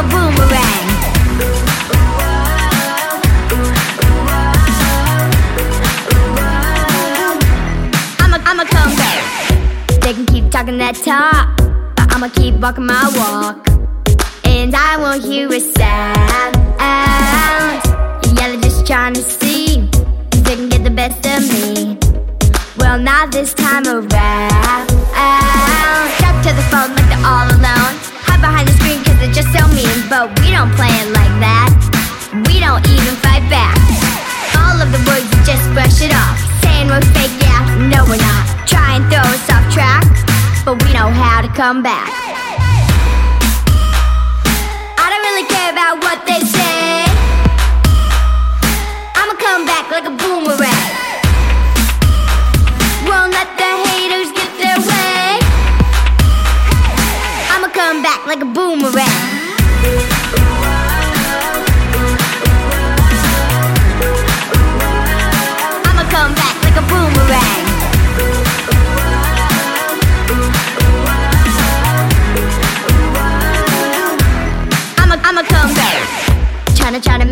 a boomerang. I'ma, I'ma come back. They can keep talking that talk, but I'ma keep walking my walk. And I won't hear a sound. Yeah, they're just trying to see if they can get the best of me. Well, not this time around. Come back. I don't really care about what they say. I'ma come back like a boomerang. Won't let the haters get their way. I'ma come back like a boomerang.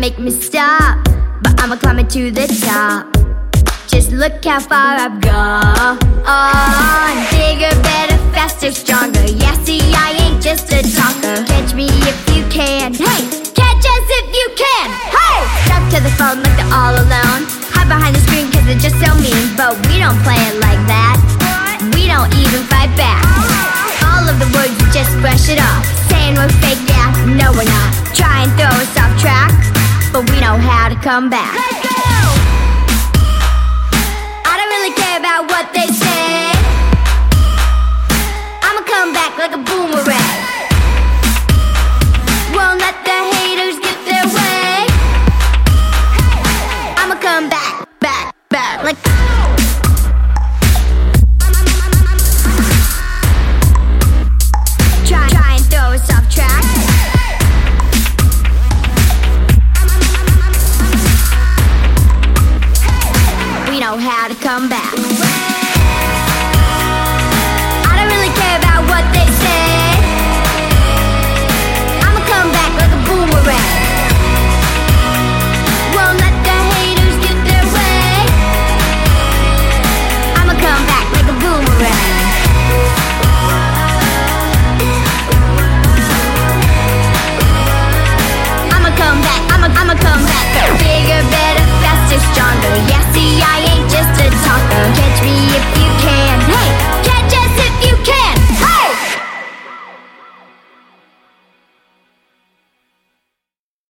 Make me stop, but I'ma climb it to the top. Just look how far I've gone. Bigger, better, faster, stronger. Yeah, see, I ain't just a talker. Catch me if you can. Hey, catch us if you can. Hey, stuck to the phone like they're all alone. Hide behind the screen cause they're just so mean. But we don't play it like that. We don't even fight back. All of the words, we just brush it off. Saying we're come back. I don't really care about what they say. I'ma come back like a boomerang. Won't let the haters get their way. I'ma come back, back, back like. Come back. be